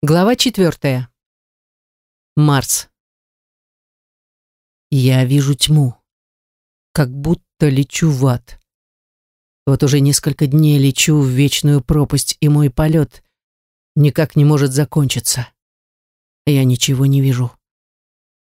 Глава четвертая. Марс. Я вижу тьму, как будто лечу в ад. Вот уже несколько дней лечу в вечную пропасть, и мой полет никак не может закончиться. Я ничего не вижу.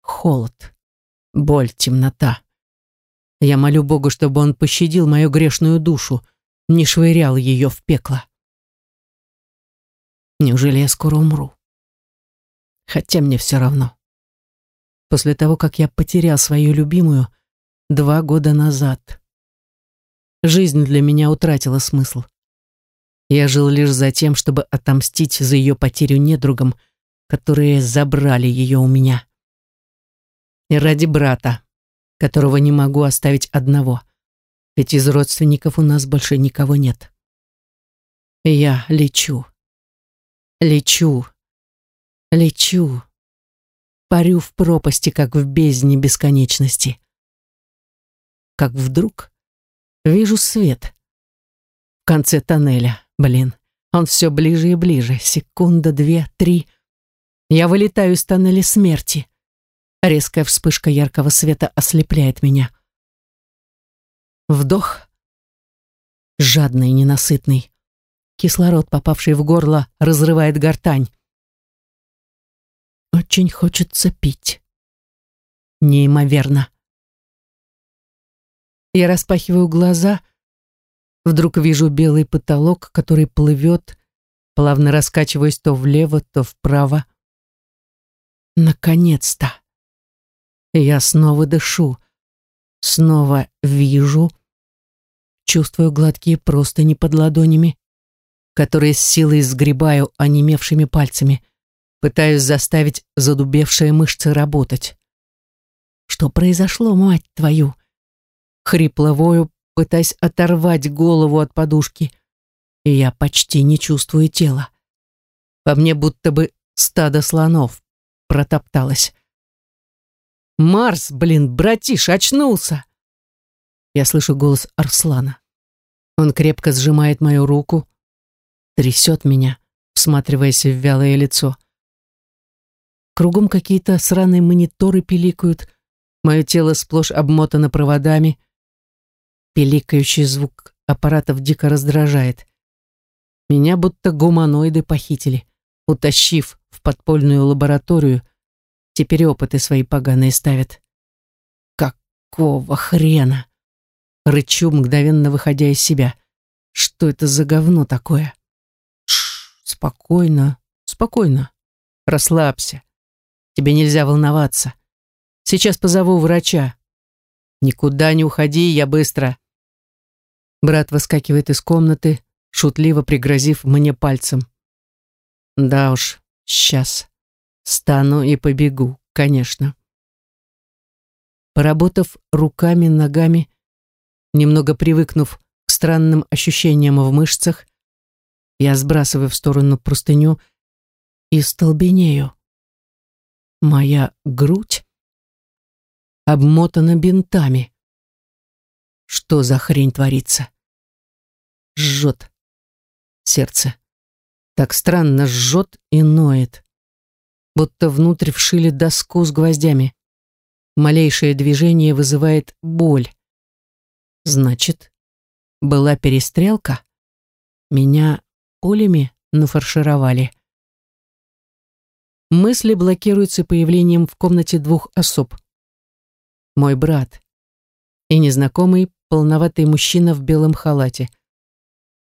Холод, боль, темнота. Я молю Бога, чтобы Он пощадил мою грешную душу, не швырял ее в пекло. Неужели я скоро умру? Хотя мне все равно. После того, как я потерял свою любимую два года назад. Жизнь для меня утратила смысл. Я жил лишь за тем, чтобы отомстить за ее потерю недругам, которые забрали ее у меня. И ради брата, которого не могу оставить одного, ведь из родственников у нас больше никого нет. Я лечу. Лечу, лечу, парю в пропасти, как в бездне бесконечности. Как вдруг вижу свет. В конце тоннеля, блин, он все ближе и ближе, секунда, две, три. Я вылетаю из тоннеля смерти. Резкая вспышка яркого света ослепляет меня. Вдох, жадный, ненасытный. Кислород, попавший в горло, разрывает гортань. Очень хочется пить. Неимоверно. Я распахиваю глаза. Вдруг вижу белый потолок, который плывет, плавно раскачиваясь то влево, то вправо. Наконец-то. Я снова дышу. Снова вижу. Чувствую гладкие простыни под ладонями которые с силой сгребаю онемевшими пальцами, пытаюсь заставить задубевшие мышцы работать. Что произошло, мать твою? Хрипло вою, пытаясь оторвать голову от подушки, и я почти не чувствую тела. По мне будто бы стадо слонов протопталось. «Марс, блин, братиш, очнулся!» Я слышу голос Арслана. Он крепко сжимает мою руку, трясет меня, всматриваясь в вялое лицо. Кругом какие-то сраные мониторы пиликают, мое тело сплошь обмотано проводами. Пиликающий звук аппаратов дико раздражает. Меня будто гуманоиды похитили, утащив в подпольную лабораторию, теперь опыты свои поганые ставят. Какого хрена? Рычу, мгновенно выходя из себя. Что это за говно такое? Спокойно, спокойно. Расслабься. Тебе нельзя волноваться. Сейчас позову врача. Никуда не уходи, я быстро. Брат выскакивает из комнаты, шутливо пригрозив мне пальцем. Да уж, сейчас. Стану и побегу, конечно. Поработав руками, ногами, немного привыкнув к странным ощущениям в мышцах, я сбрасываю в сторону простыню и столбенею. Моя грудь обмотана бинтами. Что за хрень творится? Жжет сердце. Так странно жжет и ноет. Будто внутрь вшили доску с гвоздями. Малейшее движение вызывает боль. Значит, была перестрелка? Меня пулями нафаршировали. Мысли блокируются появлением в комнате двух особ. Мой брат и незнакомый полноватый мужчина в белом халате.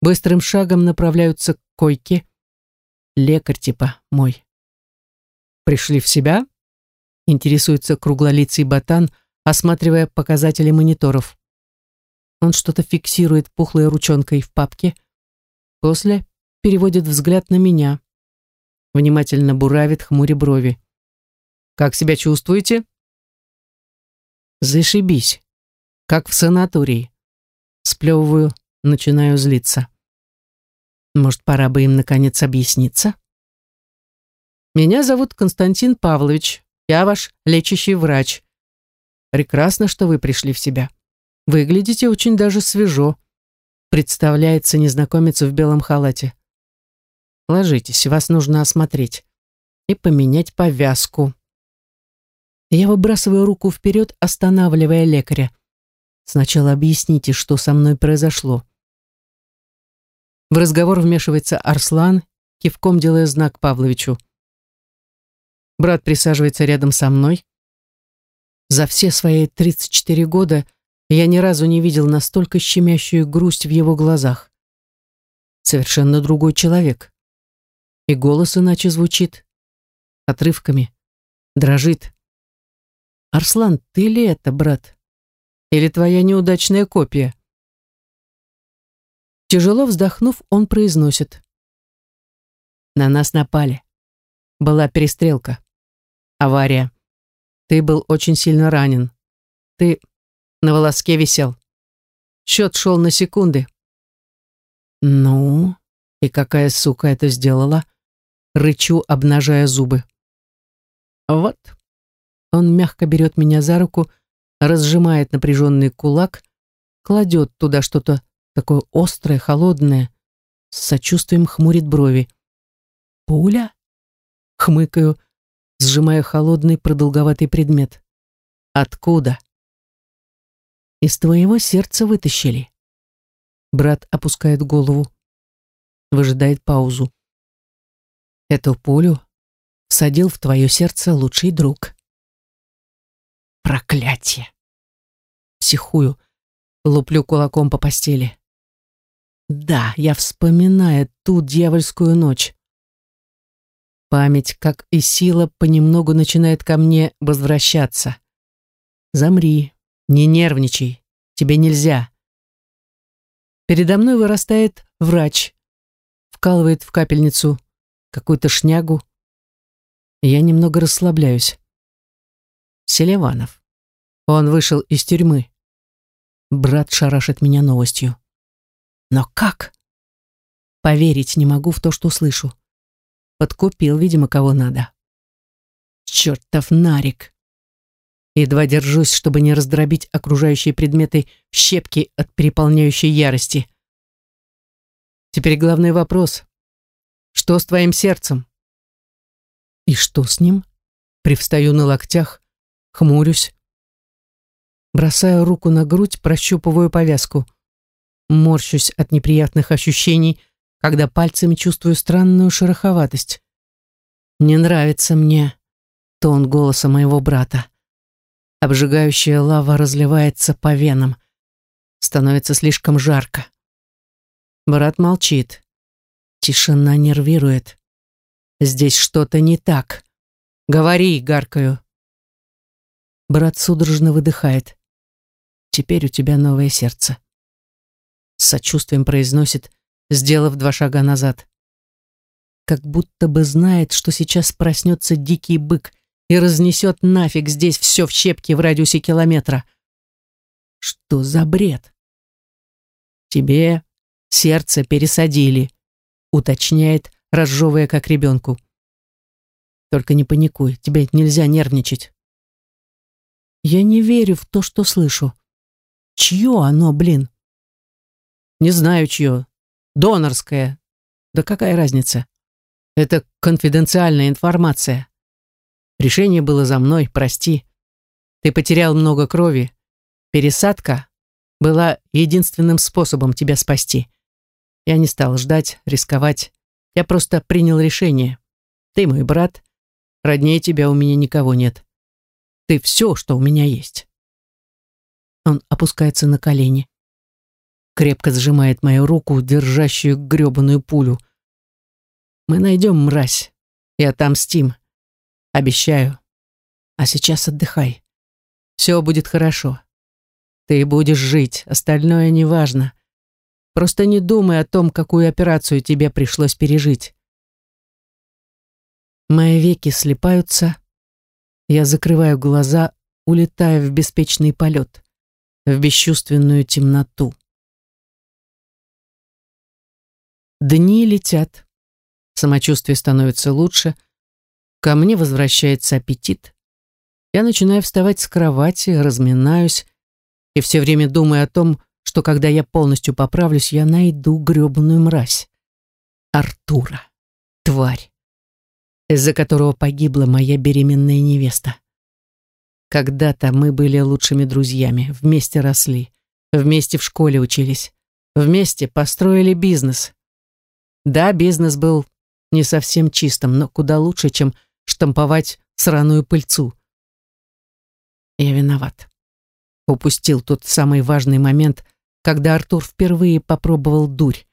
Быстрым шагом направляются к койке. Лекарь типа мой. Пришли в себя? Интересуется круглолицый ботан, осматривая показатели мониторов. Он что-то фиксирует пухлой ручонкой в папке. После переводит взгляд на меня. Внимательно буравит, хмуря брови. «Как себя чувствуете?» «Зашибись. Как в санатории». Сплевываю, начинаю злиться. Может, пора бы им, наконец, объясниться? «Меня зовут Константин Павлович. Я ваш лечащий врач. Прекрасно, что вы пришли в себя. Выглядите очень даже свежо», представляется незнакомец в белом халате. Ложитесь, вас нужно осмотреть. и поменять повязку. Я выбрасываю руку вперед, останавливая лекаря. Сначала объясните, что со мной произошло. В разговор вмешивается Арслан, кивком делая знак Павловичу. Брат присаживается рядом со мной. За все свои 34 года я ни разу не видел настолько щемящую грусть в его глазах. Совершенно другой человек. И голос иначе звучит. Отрывками. Дрожит. «Арслан, ты ли это, брат? Или твоя неудачная копия?» Тяжело вздохнув, он произносит. «На нас напали. Была перестрелка. Авария. Ты был очень сильно ранен. Ты на волоске висел. Счет шел на секунды». «Ну, и какая сука это сделала?» Рычу, обнажая зубы. «Вот, он мягко берет меня за руку, разжимает напряженный кулак, кладет туда что-то такое острое, холодное, с сочувствием хмурит брови. «Пуля?» — хмыкаю, сжимая холодный продолговатый предмет. «Откуда?» «Из твоего сердца вытащили». Брат опускает голову, выжидает паузу. «Эту пулю всадил в твое сердце лучший друг». Проклятие! Психую, луплю кулаком по постели. Да, я вспоминаю ту дьявольскую ночь. Память, как и сила, понемногу начинает ко мне возвращаться. Замри, не нервничай, тебе нельзя. Передо мной вырастает врач, вкалывает в капельницу какую-то шнягу. Я немного расслабляюсь. Селиванов. Он вышел из тюрьмы. Брат шарашит меня новостью. Но как? Поверить не могу в то, что слышу. Подкупил, видимо, кого надо. Чертов нарик. Едва держусь, чтобы не раздробить окружающие предметы в щепки от переполняющей ярости. Теперь главный вопрос. Что с твоим сердцем? И что с ним? Привстаю на локтях, хмурюсь. Бросаю руку на грудь, прощупываю повязку. Морщусь от неприятных ощущений, когда пальцами чувствую странную шероховатость. Не нравится мне тон голоса моего брата. Обжигающая лава разливается по венам. Становится слишком жарко. Брат молчит. Тишина нервирует. Здесь что-то не так. Говори, гаркаю. Брат судорожно выдыхает. Теперь у тебя новое сердце. С сочувствием произносит, сделав два шага назад. Как будто бы знает, что сейчас проснется дикий бык и разнесет нафиг здесь все в щепки в радиусе километра. Что за бред? Тебе сердце пересадили, уточняет, разжевывая как ребенку. Только не паникуй, тебе нельзя нервничать. Я не верю в то, что слышу. Чье оно, блин? Не знаю, чье. Донорское. Да какая разница? Это конфиденциальная информация. Решение было за мной, прости. Ты потерял много крови. Пересадка была единственным способом тебя спасти. Я не стал ждать, рисковать. Я просто принял решение. Ты мой брат. Роднее тебя у меня никого нет. Ты все, что у меня есть. Он опускается на колени. Крепко сжимает мою руку, держащую гребаную пулю. Мы найдем мразь и отомстим. Обещаю. А сейчас отдыхай. Все будет хорошо. Ты будешь жить, остальное неважно. Просто не думай о том, какую операцию тебе пришлось пережить. Мои веки слепаются. Я закрываю глаза, улетая в беспечный полет в бесчувственную темноту. Дни летят. Самочувствие становится лучше. Ко мне возвращается аппетит. Я начинаю вставать с кровати, разминаюсь и все время думаю о том, что когда я полностью поправлюсь, я найду грёбаную мразь. Артура. Тварь. из-за которого погибла моя беременная невеста. Когда-то мы были лучшими друзьями, вместе росли, вместе в школе учились, вместе построили бизнес. Да, бизнес был не совсем чистым, но куда лучше, чем штамповать сраную пыльцу. Я виноват. Упустил тот самый важный момент, когда Артур впервые попробовал дурь.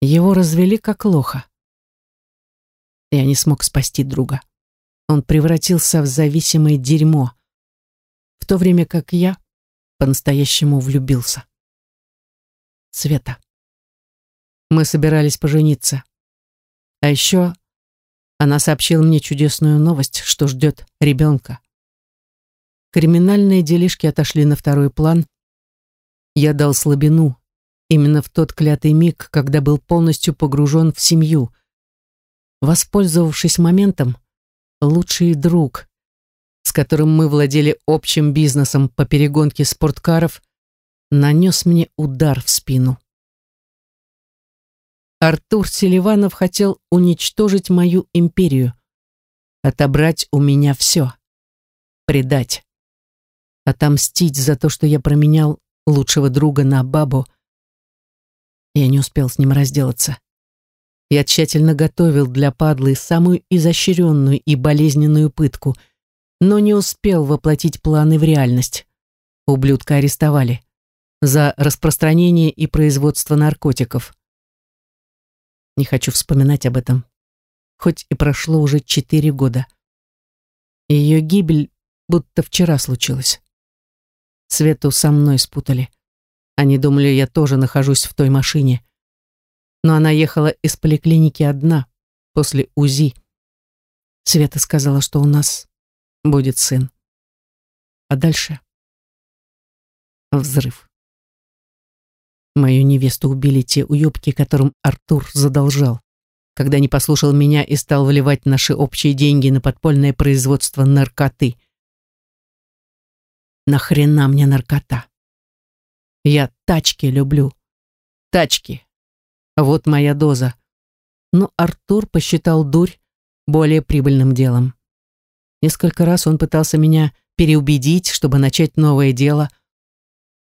Его развели как лоха. Я не смог спасти друга. Он превратился в зависимое дерьмо, в то время как я по-настоящему влюбился. Света. Мы собирались пожениться. А еще она сообщила мне чудесную новость, что ждет ребенка. Криминальные делишки отошли на второй план. Я дал слабину, именно в тот клятый миг, когда был полностью погружен в семью. Воспользовавшись моментом, лучший друг, с которым мы владели общим бизнесом по перегонке спорткаров, нанес мне удар в спину. Артур Селиванов хотел уничтожить мою империю, отобрать у меня все, предать, отомстить за то, что я променял лучшего друга на бабу. Я не успел с ним разделаться. Я тщательно готовил для падлы самую изощренную и болезненную пытку, но не успел воплотить планы в реальность. Ублюдка арестовали за распространение и производство наркотиков. Не хочу вспоминать об этом. Хоть и прошло уже четыре года. Ее гибель будто вчера случилась. Свету со мной спутали. Они думали, я тоже нахожусь в той машине. Но она ехала из поликлиники одна, после УЗИ. Света сказала, что у нас будет сын. А дальше взрыв. Мою невесту убили те уёбки, которым Артур задолжал, когда не послушал меня и стал вливать наши общие деньги на подпольное производство наркоты. Нахрена мне наркота? Я тачки люблю. Тачки. Вот моя доза. Но Артур посчитал дурь более прибыльным делом. Несколько раз он пытался меня переубедить, чтобы начать новое дело –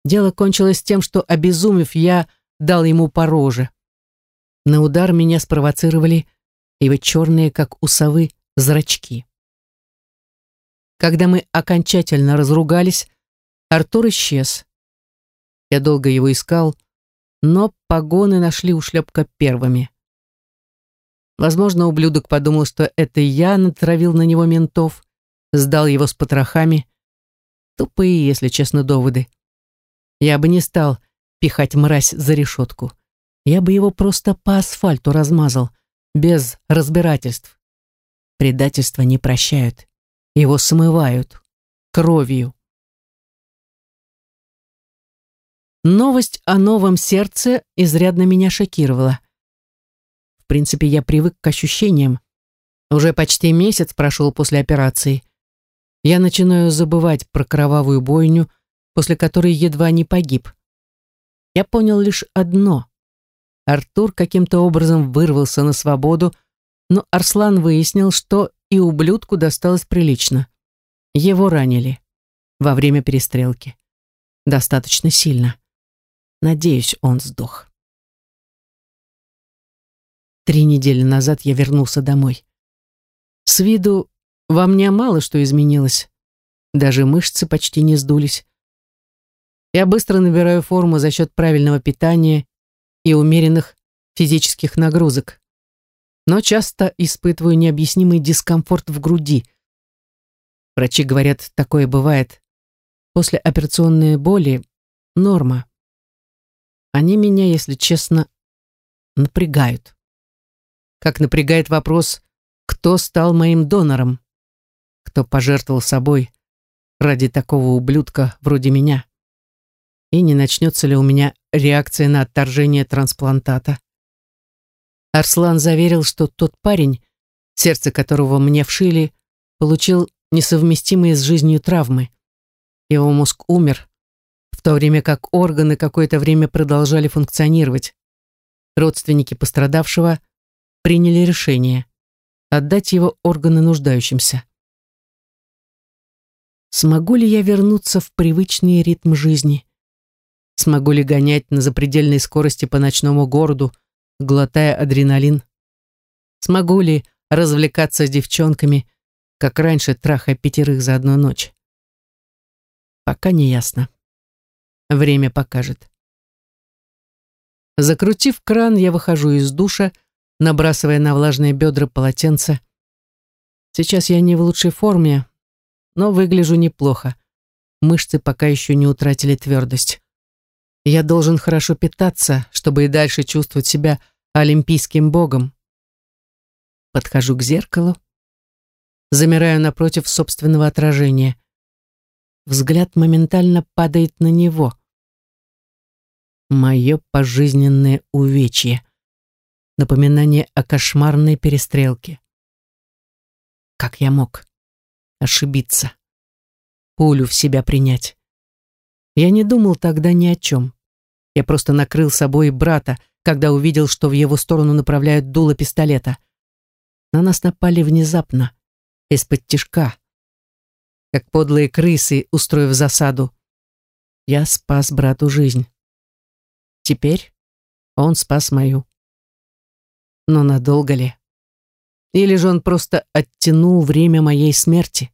Дело кончилось тем, что, обезумев, я дал ему по роже. На удар меня спровоцировали его черные, как у совы, зрачки. Когда мы окончательно разругались, Артур исчез. Я долго его искал, но погоны нашли у шлепка первыми. Возможно, ублюдок подумал, что это я натравил на него ментов, сдал его с потрохами. Тупые, если честно, доводы. Я бы не стал пихать мразь за решетку. Я бы его просто по асфальту размазал, без разбирательств. Предательства не прощают. Его смывают. Кровью. Новость о новом сердце изрядно меня шокировала. В принципе, я привык к ощущениям. Уже почти месяц прошел после операции. Я начинаю забывать про кровавую бойню, после которой едва не погиб. Я понял лишь одно. Артур каким-то образом вырвался на свободу, но Арслан выяснил, что и ублюдку досталось прилично. Его ранили во время перестрелки. Достаточно сильно. Надеюсь, он сдох. Три недели назад я вернулся домой. С виду во мне мало что изменилось. Даже мышцы почти не сдулись. Я быстро набираю форму за счет правильного питания и умеренных физических нагрузок, но часто испытываю необъяснимый дискомфорт в груди. Врачи говорят, такое бывает. После операционной боли – норма. Они меня, если честно, напрягают. Как напрягает вопрос, кто стал моим донором? Кто пожертвовал собой ради такого ублюдка вроде меня? и не начнется ли у меня реакция на отторжение трансплантата. Арслан заверил, что тот парень, сердце которого мне вшили, получил несовместимые с жизнью травмы. Его мозг умер, в то время как органы какое-то время продолжали функционировать. Родственники пострадавшего приняли решение отдать его органы нуждающимся. Смогу ли я вернуться в привычный ритм жизни? Смогу ли гонять на запредельной скорости по ночному городу, глотая адреналин? Смогу ли развлекаться с девчонками, как раньше, трахая пятерых за одну ночь? Пока не ясно. Время покажет. Закрутив кран, я выхожу из душа, набрасывая на влажные бедра полотенце. Сейчас я не в лучшей форме, но выгляжу неплохо. Мышцы пока еще не утратили твердость. Я должен хорошо питаться, чтобы и дальше чувствовать себя олимпийским богом. Подхожу к зеркалу, замираю напротив собственного отражения. Взгляд моментально падает на него. Мое пожизненное увечье. Напоминание о кошмарной перестрелке. Как я мог ошибиться? Пулю в себя принять. Я не думал тогда ни о чем. Я просто накрыл собой брата, когда увидел, что в его сторону направляют дуло пистолета. На нас напали внезапно, из-под тишка, как подлые крысы, устроив засаду. Я спас брату жизнь. Теперь он спас мою. Но надолго ли? Или же он просто оттянул время моей смерти?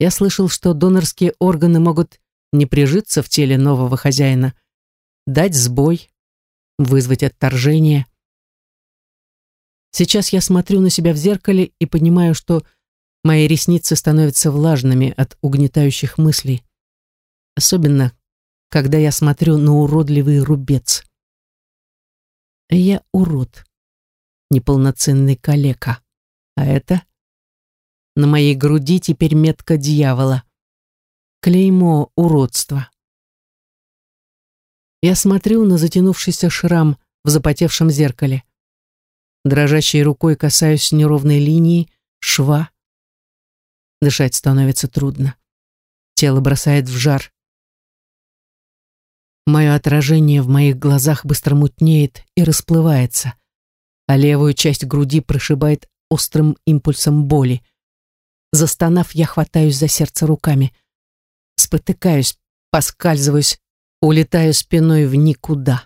Я слышал, что донорские органы могут не прижиться в теле нового хозяина – дать сбой, вызвать отторжение. Сейчас я смотрю на себя в зеркале и понимаю, что мои ресницы становятся влажными от угнетающих мыслей. Особенно, когда я смотрю на уродливый рубец. Я урод, неполноценный калека. А это? На моей груди теперь метка дьявола. Клеймо уродства. Я смотрю на затянувшийся шрам в запотевшем зеркале. Дрожащей рукой касаюсь неровной линии, шва. Дышать становится трудно. Тело бросает в жар. Мое отражение в моих глазах быстро мутнеет и расплывается, а левую часть груди прошибает острым импульсом боли. Застонав, я хватаюсь за сердце руками. Спотыкаюсь, поскальзываюсь, улетаю спиной в никуда.